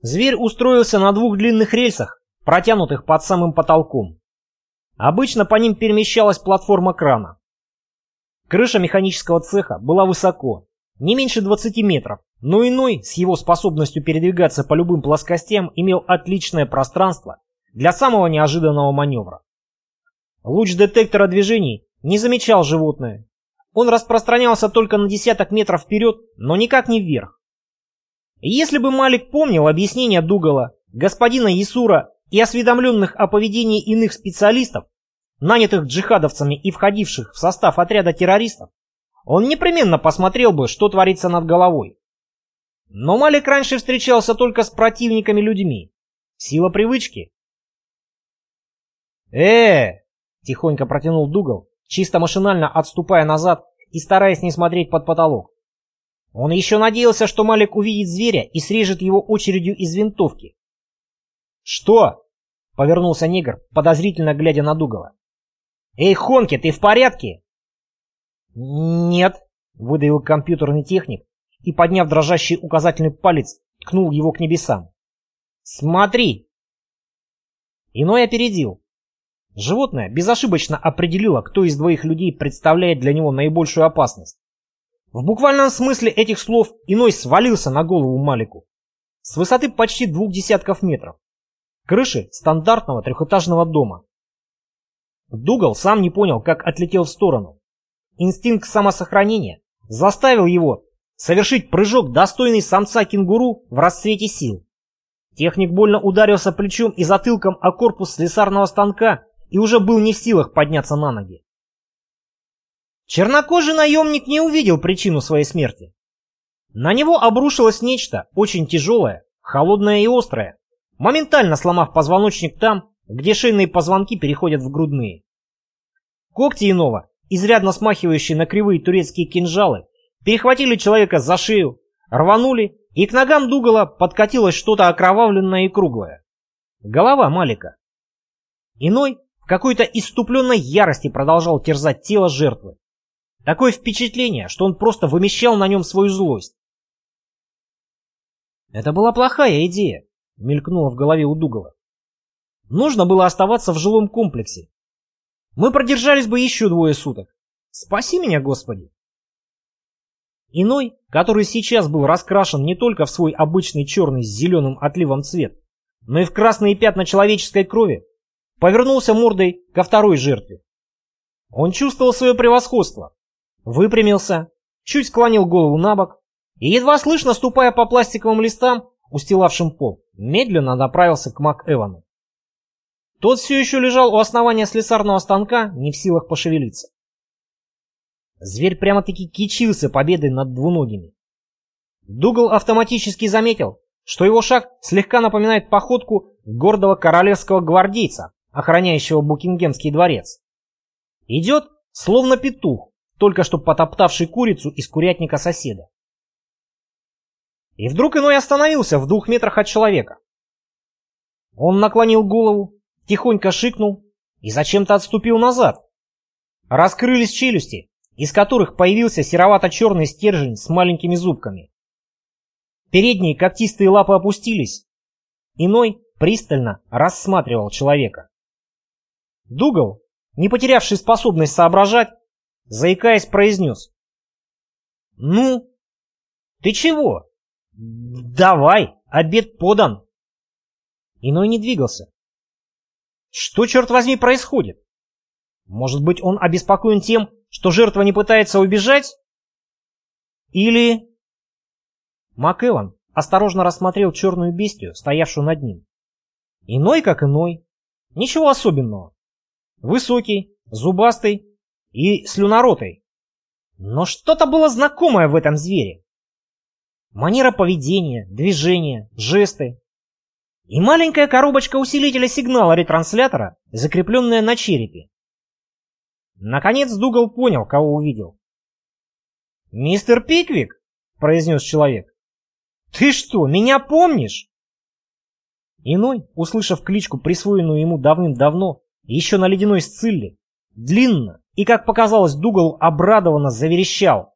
Зверь устроился на двух длинных рельсах, протянутых под самым потолком. Обычно по ним перемещалась платформа крана. Крыша механического цеха была высоко, не меньше 20 метров, но иной с его способностью передвигаться по любым плоскостям имел отличное пространство для самого неожиданного маневра. Луч детектора движений не замечал животное. Он распространялся только на десяток метров вперед, но никак не вверх. Если бы Малик помнил объяснение Дугала, господина Ясура и осведомленных о поведении иных специалистов, нанятых джихадовцами и входивших в состав отряда террористов, он непременно посмотрел бы, что творится над головой. Но Малик раньше встречался только с противниками-людьми. Сила привычки. э тихонько протянул Дугал, чисто машинально отступая назад и стараясь не смотреть под потолок. Он еще надеялся, что Малик увидит зверя и срежет его очередью из винтовки. «Что?» — повернулся негр, подозрительно глядя на Дугала. «Эй, Хонки, ты в порядке?» «Нет», — выдавил компьютерный техник и, подняв дрожащий указательный палец, ткнул его к небесам. «Смотри!» Иной опередил. Животное безошибочно определило, кто из двоих людей представляет для него наибольшую опасность. В буквальном смысле этих слов иной свалился на голову Малику. С высоты почти двух десятков метров. Крыши стандартного трехэтажного дома. Дугал сам не понял, как отлетел в сторону. Инстинкт самосохранения заставил его совершить прыжок, достойный самца-кенгуру в расцвете сил. Техник больно ударился плечом и затылком о корпус слесарного станка и уже был не в силах подняться на ноги. Чернокожий наемник не увидел причину своей смерти. На него обрушилось нечто очень тяжелое, холодное и острое, моментально сломав позвоночник там, где шейные позвонки переходят в грудные. Когти иного, изрядно смахивающие на кривые турецкие кинжалы, перехватили человека за шею, рванули, и к ногам Дугала подкатилось что-то окровавленное и круглое. Голова Малика. Иной в какой-то иступленной ярости продолжал терзать тело жертвы. Такое впечатление, что он просто вымещал на нем свою злость. Это была плохая идея, мелькнула в голове у Дугала. Нужно было оставаться в жилом комплексе. Мы продержались бы еще двое суток. Спаси меня, Господи. Иной, который сейчас был раскрашен не только в свой обычный черный с зеленым отливом цвет, но и в красные пятна человеческой крови, повернулся мордой ко второй жертве. Он чувствовал свое превосходство, выпрямился, чуть склонил голову на бок и, едва слышно ступая по пластиковым листам, устилавшим пол, медленно направился к Мак Эвану. Тот все еще лежал у основания слесарного станка, не в силах пошевелиться. Зверь прямо-таки кичился победой над двуногими. Дугал автоматически заметил, что его шаг слегка напоминает походку гордого королевского гвардейца, охраняющего Букингемский дворец. Идет, словно петух, только что потоптавший курицу из курятника соседа. И вдруг иной остановился в двух метрах от человека. Он наклонил голову, тихонько шикнул и зачем-то отступил назад. Раскрылись челюсти, из которых появился серовато-черный стержень с маленькими зубками. Передние когтистые лапы опустились. Иной пристально рассматривал человека. Дугал, не потерявший способность соображать, заикаясь, произнес. «Ну, ты чего? Давай, обед подан!» Иной не двигался. Что, черт возьми, происходит? Может быть, он обеспокоен тем, что жертва не пытается убежать? Или... МакЭван осторожно рассмотрел черную бестию, стоявшую над ним. Иной как иной. Ничего особенного. Высокий, зубастый и слюноротый. Но что-то было знакомое в этом звере. Манера поведения, движения, жесты. И маленькая коробочка усилителя сигнала ретранслятора, закрепленная на черепе. Наконец Дугал понял, кого увидел. «Мистер Пиквик?» — произнес человек. «Ты что, меня помнишь?» Иной, услышав кличку, присвоенную ему давным-давно, еще на ледяной сцилле, длинно и, как показалось Дугалу, обрадованно заверещал.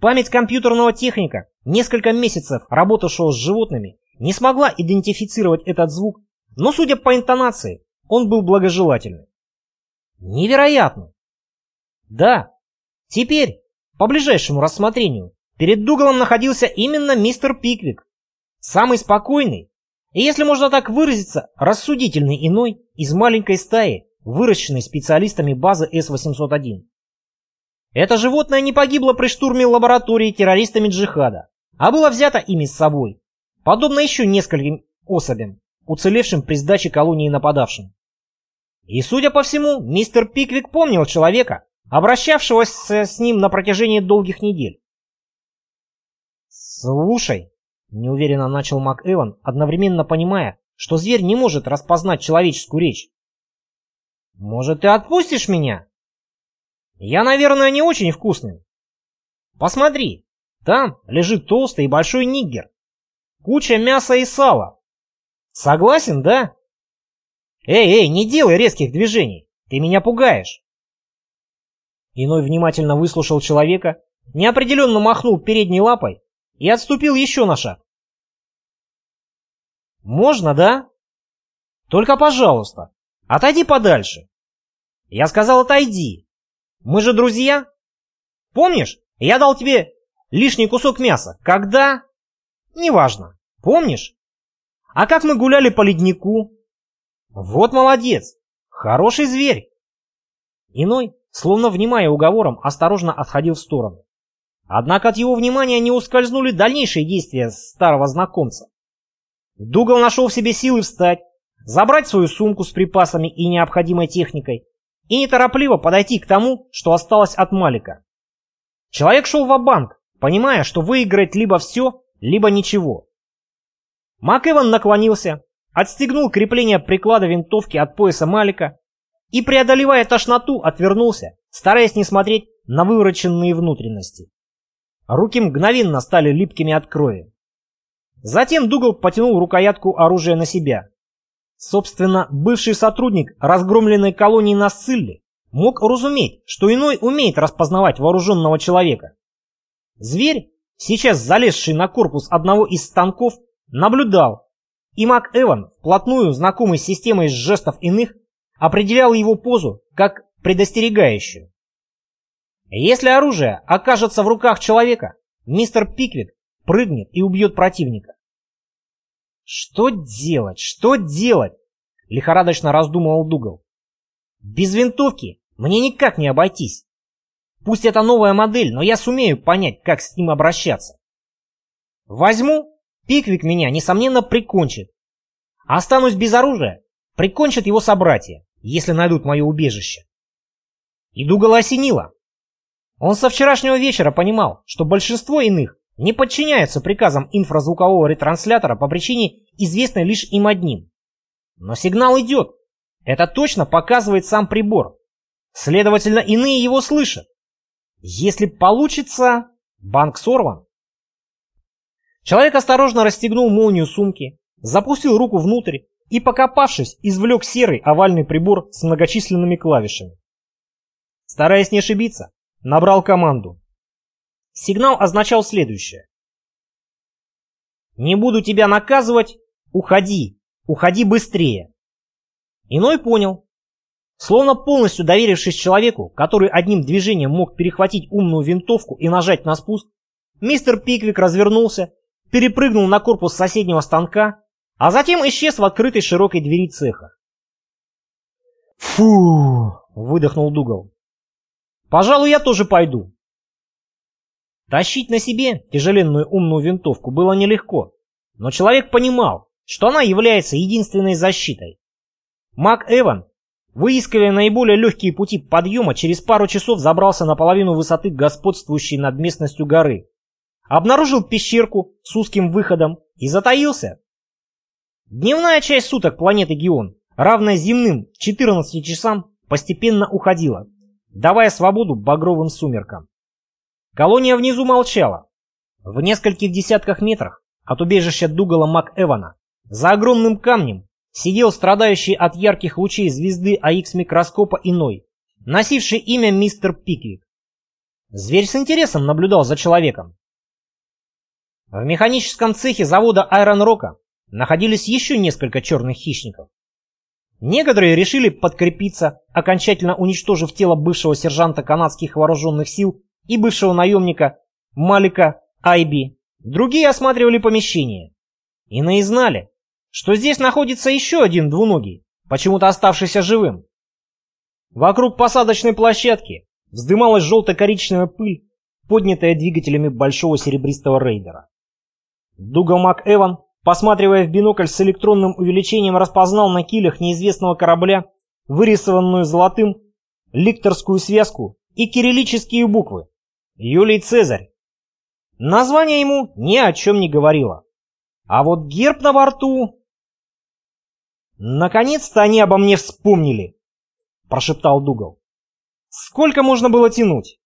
Память компьютерного техника, несколько месяцев работавшего с животными не смогла идентифицировать этот звук, но, судя по интонации, он был благожелательный. Невероятно! Да, теперь, по ближайшему рассмотрению, перед Дугалом находился именно мистер Пиквик, самый спокойный и, если можно так выразиться, рассудительный иной из маленькой стаи, выращенной специалистами базы С-801. Это животное не погибло при штурме лаборатории террористами джихада, а было взято ими с собой, подобно еще нескольким особям, уцелевшим при сдаче колонии нападавшим. И, судя по всему, мистер Пиквик помнил человека, обращавшегося с ним на протяжении долгих недель. «Слушай», — неуверенно начал Мак Эван, одновременно понимая, что зверь не может распознать человеческую речь. «Может, ты отпустишь меня? Я, наверное, не очень вкусный. Посмотри, там лежит толстый и большой ниггер. Куча мяса и сала. Согласен, да? Эй, эй, не делай резких движений, ты меня пугаешь. Иной внимательно выслушал человека, неопределенно махнул передней лапой и отступил еще на шаг. «Можно, да? Только, пожалуйста, отойди подальше». «Я сказал, отойди. Мы же друзья. Помнишь, я дал тебе лишний кусок мяса. Когда? Неважно. Помнишь? А как мы гуляли по леднику? Вот молодец. Хороший зверь». Иной, словно внимая уговором, осторожно отходил в сторону. Однако от его внимания не ускользнули дальнейшие действия старого знакомца. Дугал нашел в себе силы встать, забрать свою сумку с припасами и необходимой техникой и неторопливо подойти к тому, что осталось от Малика. Человек шел в банк понимая, что выиграет либо все, либо ничего. Мак Иван наклонился, отстегнул крепление приклада винтовки от пояса Малика и, преодолевая тошноту, отвернулся, стараясь не смотреть на вывороченные внутренности. Руки мгновенно стали липкими от крови. Затем Дугал потянул рукоятку оружия на себя. Собственно, бывший сотрудник разгромленной колонии на Ссылле мог разуметь, что иной умеет распознавать вооруженного человека. Зверь, сейчас залезший на корпус одного из станков, наблюдал, и Мак Эван, вплотную знакомый с системой жестов иных, определял его позу как предостерегающую. Если оружие окажется в руках человека, мистер Пиквик прыгнет и убьет противника. Что делать? Что делать? Лихорадочно раздумывал Дугал. Без винтовки мне никак не обойтись. Пусть это новая модель, но я сумею понять, как с ним обращаться. Возьму, Пиквик меня, несомненно, прикончит. Останусь без оружия, прикончат его собратья, если найдут мое убежище. И Дугала осенило. Он со вчерашнего вечера понимал, что большинство иных не подчиняются приказам инфразвукового ретранслятора по причине, известной лишь им одним. Но сигнал идет. Это точно показывает сам прибор. Следовательно, иные его слышат. Если получится, банк сорван. Человек осторожно расстегнул молнию сумки, запустил руку внутрь и, покопавшись, извлек серый овальный прибор с многочисленными клавишами. Стараясь не ошибиться, набрал команду. Сигнал означал следующее. «Не буду тебя наказывать, уходи, уходи быстрее». Иной понял. Словно полностью доверившись человеку, который одним движением мог перехватить умную винтовку и нажать на спуск, мистер Пиквик развернулся, перепрыгнул на корпус соседнего станка, а затем исчез в открытой широкой двери цеха. «Фу!» — выдохнул Дугал. «Пожалуй, я тоже пойду. Тащить на себе тяжеленную умную винтовку было нелегко, но человек понимал, что она является единственной защитой. Мак Эван, выискивая наиболее легкие пути подъема, через пару часов забрался на половину высоты господствующей над местностью горы, обнаружил пещерку с узким выходом и затаился. Дневная часть суток планеты Геон, равная земным 14 часам, постепенно уходила, давая свободу багровым сумеркам. Колония внизу молчала. В нескольких десятках метрах от убежища Дугала МакЭвана за огромным камнем сидел страдающий от ярких лучей звезды АХ-микроскопа иной, носивший имя мистер Пиквик. Зверь с интересом наблюдал за человеком. В механическом цехе завода Айрон Рока находились еще несколько черных хищников. Некоторые решили подкрепиться, окончательно уничтожив тело бывшего сержанта канадских вооруженных сил и бывшего наемника Малика Айби. Другие осматривали помещение. Иные знали, что здесь находится еще один двуногий, почему-то оставшийся живым. Вокруг посадочной площадки вздымалась желто-коричневая пыль, поднятая двигателями большого серебристого рейдера. Дугал МакЭван, посматривая в бинокль с электронным увеличением, распознал на килях неизвестного корабля вырисованную золотым ликторскую связку и кириллические буквы «Юлий Цезарь». Название ему ни о чем не говорило. А вот герб на борту... «Наконец-то они обо мне вспомнили!» — прошептал Дугал. «Сколько можно было тянуть?